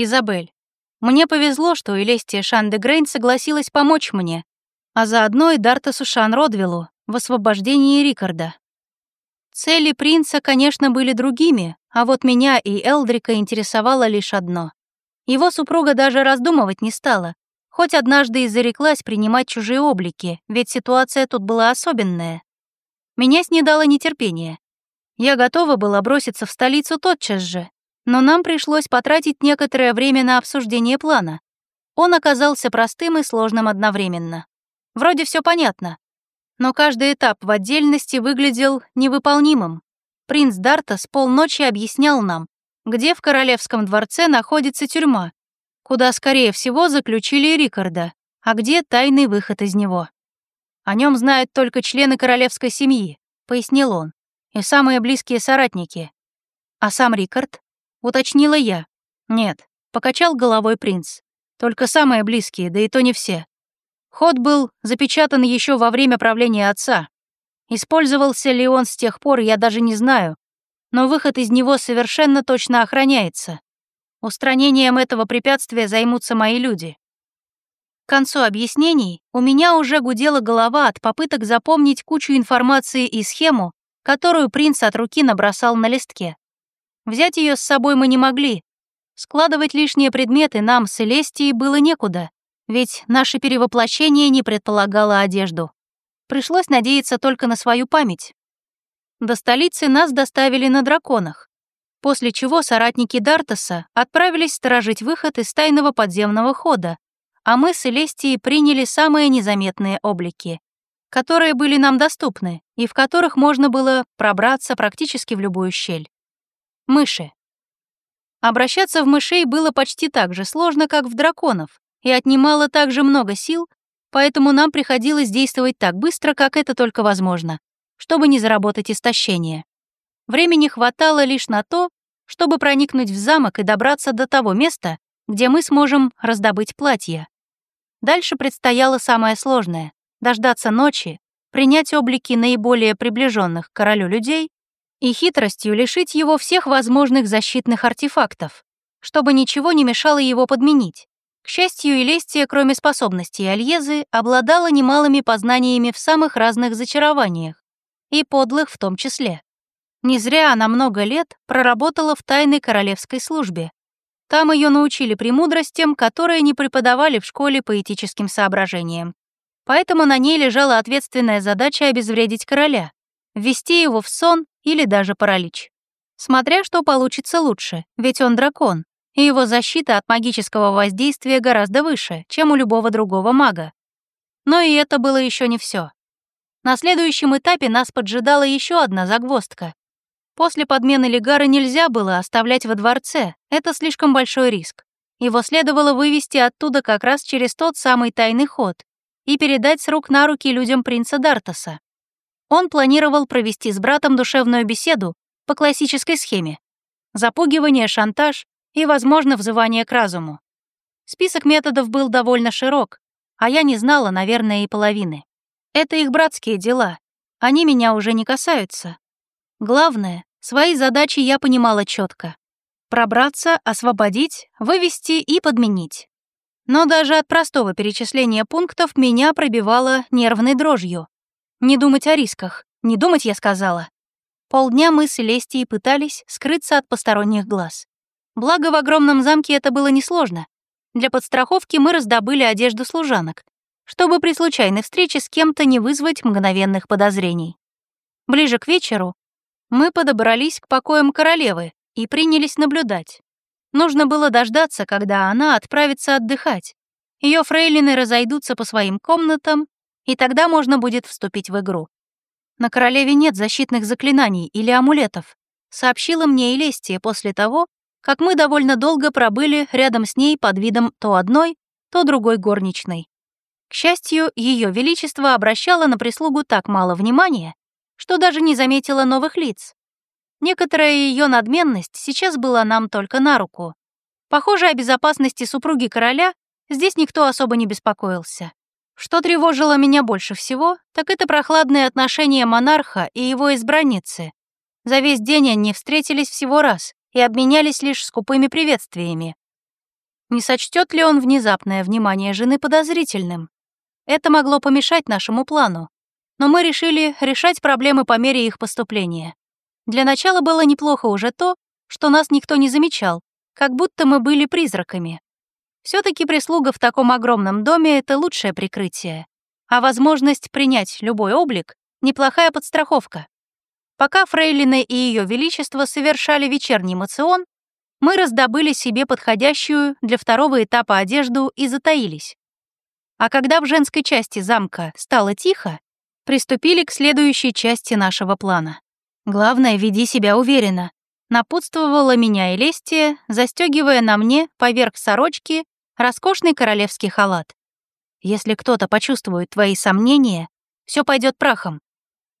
Изабель. Мне повезло, что Элестия Шандегрейн согласилась помочь мне, а заодно и Дартасу Шан-Родвиллу в освобождении Рикарда. Цели принца, конечно, были другими, а вот меня и Элдрика интересовало лишь одно. Его супруга даже раздумывать не стала, хоть однажды и зареклась принимать чужие облики, ведь ситуация тут была особенная. Меня снедало нетерпение. Я готова была броситься в столицу тотчас же, но нам пришлось потратить некоторое время на обсуждение плана. Он оказался простым и сложным одновременно. Вроде все понятно, но каждый этап в отдельности выглядел невыполнимым. Принц Дарта с полночи объяснял нам, где в королевском дворце находится тюрьма, куда, скорее всего, заключили Рикарда, а где тайный выход из него. О нем знают только члены королевской семьи, пояснил он, и самые близкие соратники. А сам Рикард? Уточнила я. Нет, покачал головой принц. Только самые близкие, да и то не все. Ход был запечатан еще во время правления отца. Использовался ли он с тех пор, я даже не знаю, но выход из него совершенно точно охраняется. Устранением этого препятствия займутся мои люди. К концу объяснений у меня уже гудела голова от попыток запомнить кучу информации и схему, которую принц от руки набросал на листке. Взять ее с собой мы не могли. Складывать лишние предметы нам с Элестией было некуда ведь наше перевоплощение не предполагало одежду. Пришлось надеяться только на свою память. До столицы нас доставили на драконах, после чего соратники Дартаса отправились сторожить выход из тайного подземного хода, а мы с Элестией приняли самые незаметные облики, которые были нам доступны и в которых можно было пробраться практически в любую щель. Мыши. Обращаться в мышей было почти так же сложно, как в драконов, и отнимала также много сил, поэтому нам приходилось действовать так быстро, как это только возможно, чтобы не заработать истощение. Времени хватало лишь на то, чтобы проникнуть в замок и добраться до того места, где мы сможем раздобыть платье. Дальше предстояло самое сложное — дождаться ночи, принять облики наиболее приближенных к королю людей и хитростью лишить его всех возможных защитных артефактов, чтобы ничего не мешало его подменить. К счастью, Элестия, кроме способностей Альезы, обладала немалыми познаниями в самых разных зачарованиях, и подлых в том числе. Не зря она много лет проработала в тайной королевской службе. Там ее научили премудростям, которые не преподавали в школе по этическим соображениям. Поэтому на ней лежала ответственная задача обезвредить короля, ввести его в сон или даже паралич. Смотря что получится лучше, ведь он дракон, и его защита от магического воздействия гораздо выше, чем у любого другого мага. Но и это было еще не все. На следующем этапе нас поджидала еще одна загвоздка. После подмены Легара нельзя было оставлять во дворце, это слишком большой риск. Его следовало вывести оттуда как раз через тот самый тайный ход и передать с рук на руки людям принца Дартаса. Он планировал провести с братом душевную беседу по классической схеме. Запугивание, шантаж, и, возможно, взывание к разуму. Список методов был довольно широк, а я не знала, наверное, и половины. Это их братские дела, они меня уже не касаются. Главное, свои задачи я понимала четко: Пробраться, освободить, вывести и подменить. Но даже от простого перечисления пунктов меня пробивало нервной дрожью. Не думать о рисках, не думать, я сказала. Полдня мы с Лестией пытались скрыться от посторонних глаз. Благо, в огромном замке это было несложно. Для подстраховки мы раздобыли одежду служанок, чтобы при случайной встрече с кем-то не вызвать мгновенных подозрений. Ближе к вечеру мы подобрались к покоям королевы и принялись наблюдать. Нужно было дождаться, когда она отправится отдыхать. Ее фрейлины разойдутся по своим комнатам, и тогда можно будет вступить в игру. На королеве нет защитных заклинаний или амулетов, сообщила мне Элестия после того, как мы довольно долго пробыли рядом с ней под видом то одной, то другой горничной. К счастью, Ее Величество обращало на прислугу так мало внимания, что даже не заметила новых лиц. Некоторая ее надменность сейчас была нам только на руку. Похоже, о безопасности супруги короля здесь никто особо не беспокоился. Что тревожило меня больше всего, так это прохладные отношения монарха и его избранницы. За весь день они встретились всего раз, и обменялись лишь скупыми приветствиями. Не сочтет ли он внезапное внимание жены подозрительным? Это могло помешать нашему плану, но мы решили решать проблемы по мере их поступления. Для начала было неплохо уже то, что нас никто не замечал, как будто мы были призраками. Все таки прислуга в таком огромном доме — это лучшее прикрытие, а возможность принять любой облик — неплохая подстраховка. Пока Фрейлины и Ее Величество совершали вечерний мацион, мы раздобыли себе подходящую для второго этапа одежду и затаились. А когда в женской части замка стало тихо, приступили к следующей части нашего плана. Главное, веди себя уверенно. Напутствовала меня Элестия, застегивая на мне поверх сорочки роскошный королевский халат. Если кто-то почувствует твои сомнения, все пойдет прахом.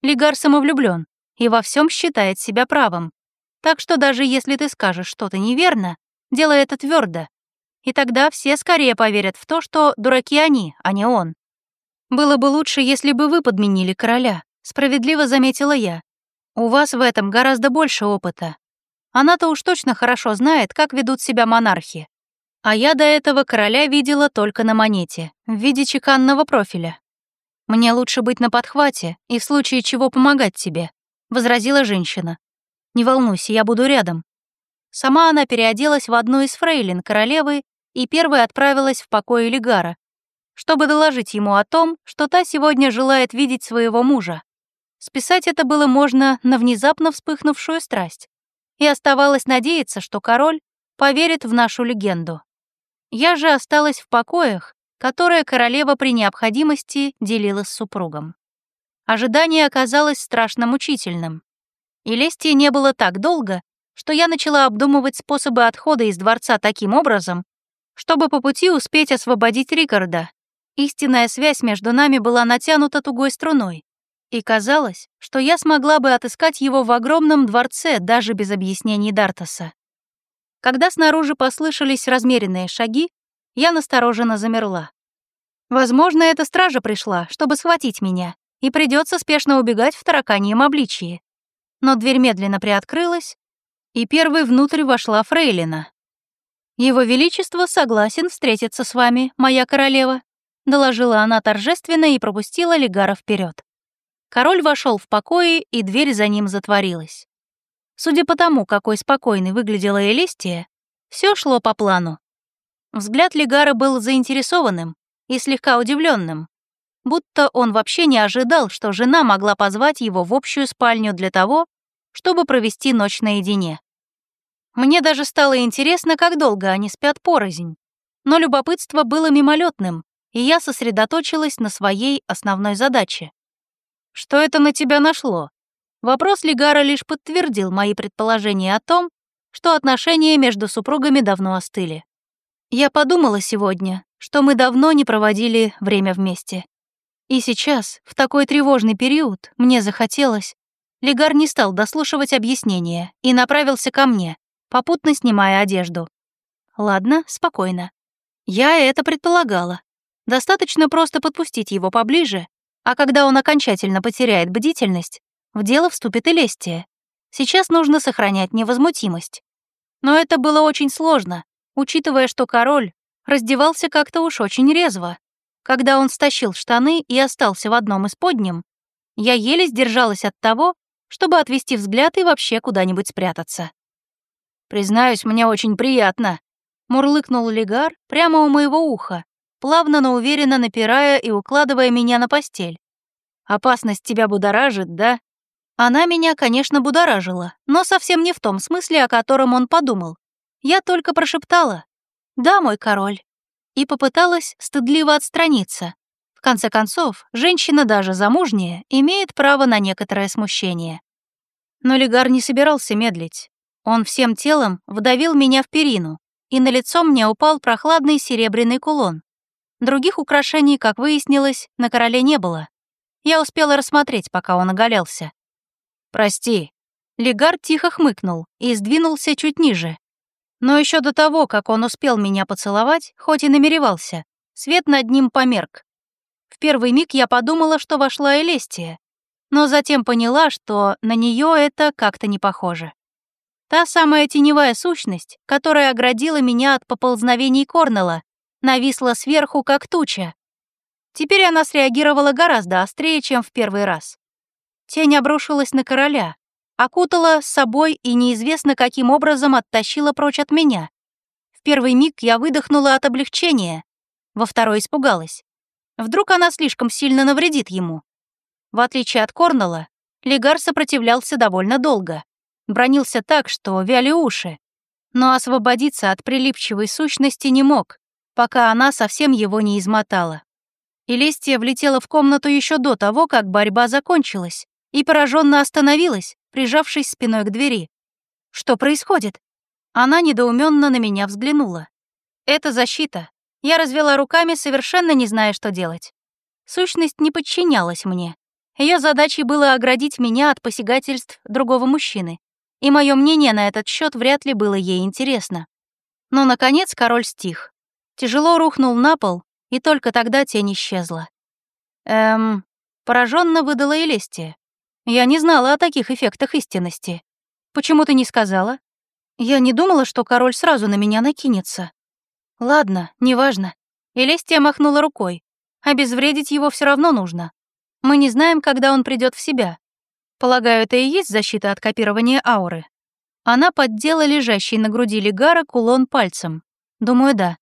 Лигар самовлюблен и во всем считает себя правым. Так что даже если ты скажешь что-то неверно, делай это твердо. И тогда все скорее поверят в то, что дураки они, а не он. Было бы лучше, если бы вы подменили короля, справедливо заметила я. У вас в этом гораздо больше опыта. Она-то уж точно хорошо знает, как ведут себя монархи. А я до этого короля видела только на монете, в виде чеканного профиля. Мне лучше быть на подхвате и в случае чего помогать тебе. — возразила женщина. «Не волнуйся, я буду рядом». Сама она переоделась в одну из фрейлин королевы и первой отправилась в покой Элигара, чтобы доложить ему о том, что та сегодня желает видеть своего мужа. Списать это было можно на внезапно вспыхнувшую страсть, и оставалось надеяться, что король поверит в нашу легенду. Я же осталась в покоях, которые королева при необходимости делила с супругом. Ожидание оказалось страшно мучительным. И лести не было так долго, что я начала обдумывать способы отхода из дворца таким образом, чтобы по пути успеть освободить Рикарда. Истинная связь между нами была натянута тугой струной, и казалось, что я смогла бы отыскать его в огромном дворце даже без объяснений Дартаса. Когда снаружи послышались размеренные шаги, я настороженно замерла. Возможно, эта стража пришла, чтобы схватить меня, и придется спешно убегать в тараканьем обличии. Но дверь медленно приоткрылась, и первой внутрь вошла Фрейлина. «Его Величество согласен встретиться с вами, моя королева», доложила она торжественно и пропустила Легара вперед. Король вошел в покои, и дверь за ним затворилась. Судя по тому, какой спокойной выглядела Элистия, все шло по плану. Взгляд Легара был заинтересованным и слегка удивленным будто он вообще не ожидал, что жена могла позвать его в общую спальню для того, чтобы провести ночь наедине. Мне даже стало интересно, как долго они спят порознь. Но любопытство было мимолетным, и я сосредоточилась на своей основной задаче. «Что это на тебя нашло?» Вопрос Лигара лишь подтвердил мои предположения о том, что отношения между супругами давно остыли. Я подумала сегодня, что мы давно не проводили время вместе. И сейчас, в такой тревожный период, мне захотелось. Легар не стал дослушивать объяснения и направился ко мне, попутно снимая одежду. Ладно, спокойно. Я это предполагала. Достаточно просто подпустить его поближе, а когда он окончательно потеряет бдительность, в дело вступит и лестие. Сейчас нужно сохранять невозмутимость. Но это было очень сложно, учитывая, что король раздевался как-то уж очень резво. Когда он стащил штаны и остался в одном из подним, я еле сдержалась от того, чтобы отвести взгляд и вообще куда-нибудь спрятаться. «Признаюсь, мне очень приятно», — мурлыкнул Легар прямо у моего уха, плавно, но уверенно напирая и укладывая меня на постель. «Опасность тебя будоражит, да?» Она меня, конечно, будоражила, но совсем не в том смысле, о котором он подумал. Я только прошептала. «Да, мой король» и попыталась стыдливо отстраниться. В конце концов, женщина даже замужняя имеет право на некоторое смущение. Но Легар не собирался медлить. Он всем телом вдавил меня в перину, и на лицо мне упал прохладный серебряный кулон. Других украшений, как выяснилось, на короле не было. Я успела рассмотреть, пока он оголялся. «Прости». Легар тихо хмыкнул и сдвинулся чуть ниже, но еще до того, как он успел меня поцеловать, хоть и намеревался, свет над ним померк. В первый миг я подумала, что вошла Элестия, но затем поняла, что на нее это как-то не похоже. Та самая теневая сущность, которая оградила меня от поползновений Корнела, нависла сверху, как туча. Теперь она среагировала гораздо острее, чем в первый раз. Тень обрушилась на короля, окутала собой и неизвестно каким образом оттащила прочь от меня. В первый миг я выдохнула от облегчения, во второй испугалась. Вдруг она слишком сильно навредит ему. В отличие от Корнела, Легар сопротивлялся довольно долго. Бронился так, что вяли уши. Но освободиться от прилипчивой сущности не мог, пока она совсем его не измотала. Элестия влетела в комнату еще до того, как борьба закончилась, и пораженно остановилась, прижавшись спиной к двери. «Что происходит?» Она недоуменно на меня взглянула. «Это защита». Я развела руками, совершенно не зная, что делать. Сущность не подчинялась мне. Ее задачей было оградить меня от посягательств другого мужчины, и мое мнение на этот счет вряд ли было ей интересно. Но, наконец, король стих. Тяжело рухнул на пол, и только тогда тень исчезла. Эм, пораженно выдала Элестия. Я не знала о таких эффектах истинности. Почему ты не сказала? Я не думала, что король сразу на меня накинется. Ладно, неважно. Элестия махнула рукой. Обезвредить его все равно нужно. Мы не знаем, когда он придет в себя. Полагаю, это и есть защита от копирования ауры. Она поддела лежащий на груди Легара кулон пальцем. Думаю, да.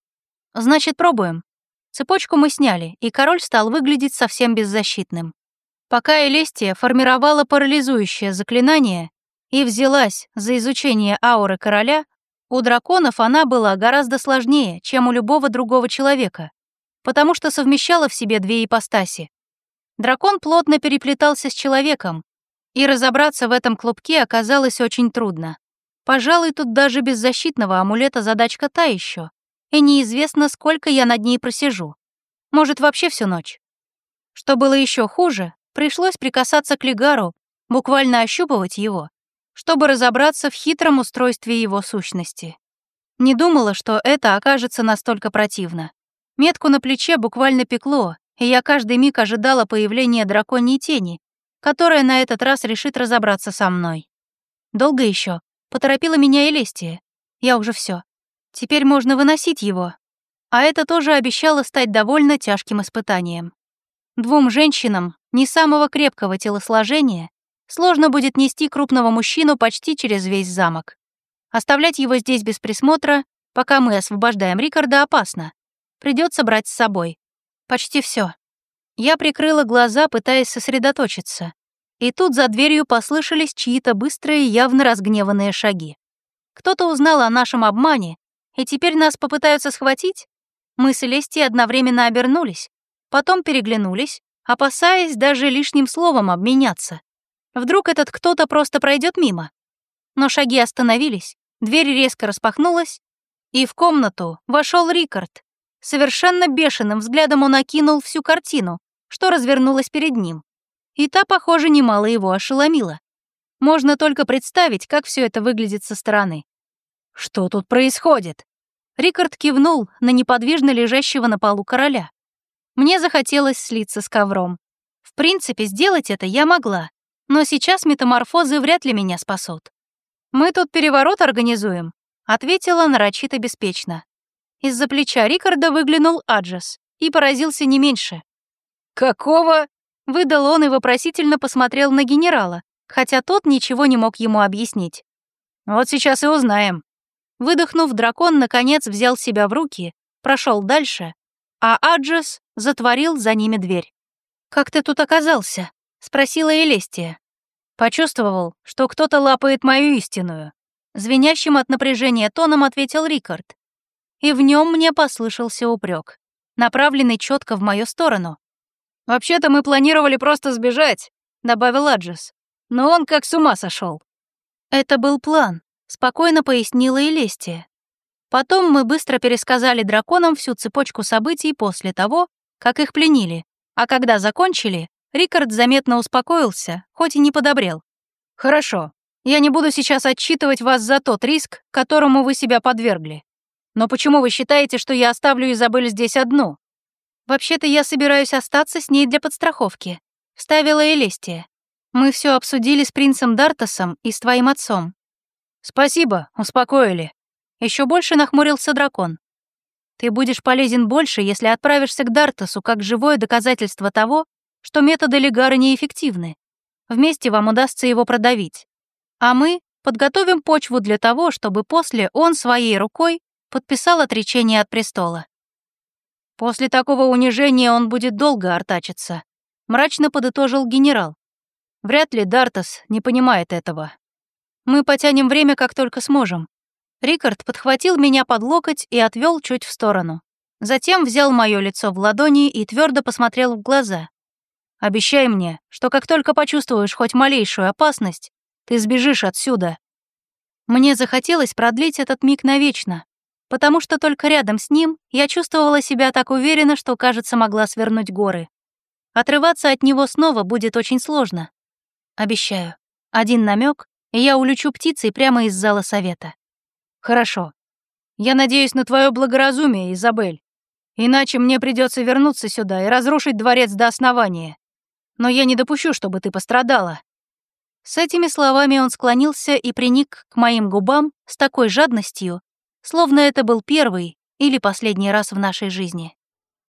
Значит, пробуем. Цепочку мы сняли, и король стал выглядеть совсем беззащитным. Пока Элестия формировала парализующее заклинание и взялась за изучение ауры короля, у драконов она была гораздо сложнее, чем у любого другого человека, потому что совмещала в себе две ипостаси. Дракон плотно переплетался с человеком, и разобраться в этом клубке оказалось очень трудно. Пожалуй, тут даже без защитного амулета задачка та еще, и неизвестно, сколько я над ней просижу. Может, вообще всю ночь. Что было еще хуже, Пришлось прикасаться к Лигару, буквально ощупывать его, чтобы разобраться в хитром устройстве его сущности. Не думала, что это окажется настолько противно. Метку на плече буквально пекло, и я каждый миг ожидала появления драконьей тени, которая на этот раз решит разобраться со мной. Долго еще поторопила меня Элестия. Я уже все. Теперь можно выносить его. А это тоже обещало стать довольно тяжким испытанием. Двум женщинам не самого крепкого телосложения сложно будет нести крупного мужчину почти через весь замок. Оставлять его здесь без присмотра, пока мы освобождаем Рикарда, опасно. Придется брать с собой. Почти все. Я прикрыла глаза, пытаясь сосредоточиться. И тут за дверью послышались чьи-то быстрые, явно разгневанные шаги. Кто-то узнал о нашем обмане, и теперь нас попытаются схватить? Мы с Элестией одновременно обернулись, потом переглянулись, опасаясь даже лишним словом обменяться. Вдруг этот кто-то просто пройдет мимо. Но шаги остановились, дверь резко распахнулась, и в комнату вошел Рикард. Совершенно бешеным взглядом он окинул всю картину, что развернулась перед ним. И та, похоже, немало его ошеломила. Можно только представить, как все это выглядит со стороны. «Что тут происходит?» Рикард кивнул на неподвижно лежащего на полу короля. Мне захотелось слиться с ковром. В принципе, сделать это я могла, но сейчас метаморфозы вряд ли меня спасут. «Мы тут переворот организуем», — ответила нарочито беспечно. Из-за плеча Рикарда выглянул Аджас и поразился не меньше. «Какого?» — выдал он и вопросительно посмотрел на генерала, хотя тот ничего не мог ему объяснить. «Вот сейчас и узнаем». Выдохнув, дракон наконец взял себя в руки, прошел дальше, а Аджас затворил за ними дверь. «Как ты тут оказался?» — спросила Элестия. Почувствовал, что кто-то лапает мою истинную. Звенящим от напряжения тоном ответил Рикард. И в нем мне послышался упрек, направленный четко в мою сторону. «Вообще-то мы планировали просто сбежать», — добавил Аджис. «Но он как с ума сошел. «Это был план», — спокойно пояснила Элестия. Потом мы быстро пересказали драконам всю цепочку событий после того, как их пленили, а когда закончили, Рикард заметно успокоился, хоть и не подобрел. «Хорошо, я не буду сейчас отчитывать вас за тот риск, которому вы себя подвергли. Но почему вы считаете, что я оставлю Изабель здесь одну?» «Вообще-то я собираюсь остаться с ней для подстраховки», — вставила Элестия. «Мы все обсудили с принцем Дартасом и с твоим отцом. «Спасибо, успокоили». Еще больше нахмурился дракон. «Ты будешь полезен больше, если отправишься к Дартасу как живое доказательство того, что методы Легара неэффективны. Вместе вам удастся его продавить. А мы подготовим почву для того, чтобы после он своей рукой подписал отречение от престола. После такого унижения он будет долго артачиться, мрачно подытожил генерал. Вряд ли Дартас не понимает этого. Мы потянем время, как только сможем. Рикард подхватил меня под локоть и отвел чуть в сторону. Затем взял мое лицо в ладони и твердо посмотрел в глаза. «Обещай мне, что как только почувствуешь хоть малейшую опасность, ты сбежишь отсюда». Мне захотелось продлить этот миг навечно, потому что только рядом с ним я чувствовала себя так уверенно, что, кажется, могла свернуть горы. Отрываться от него снова будет очень сложно. Обещаю. Один намек, и я улечу птицей прямо из зала совета. Хорошо. Я надеюсь на твое благоразумие, Изабель. Иначе мне придется вернуться сюда и разрушить дворец до основания. Но я не допущу, чтобы ты пострадала. С этими словами он склонился и приник к моим губам с такой жадностью, словно это был первый или последний раз в нашей жизни.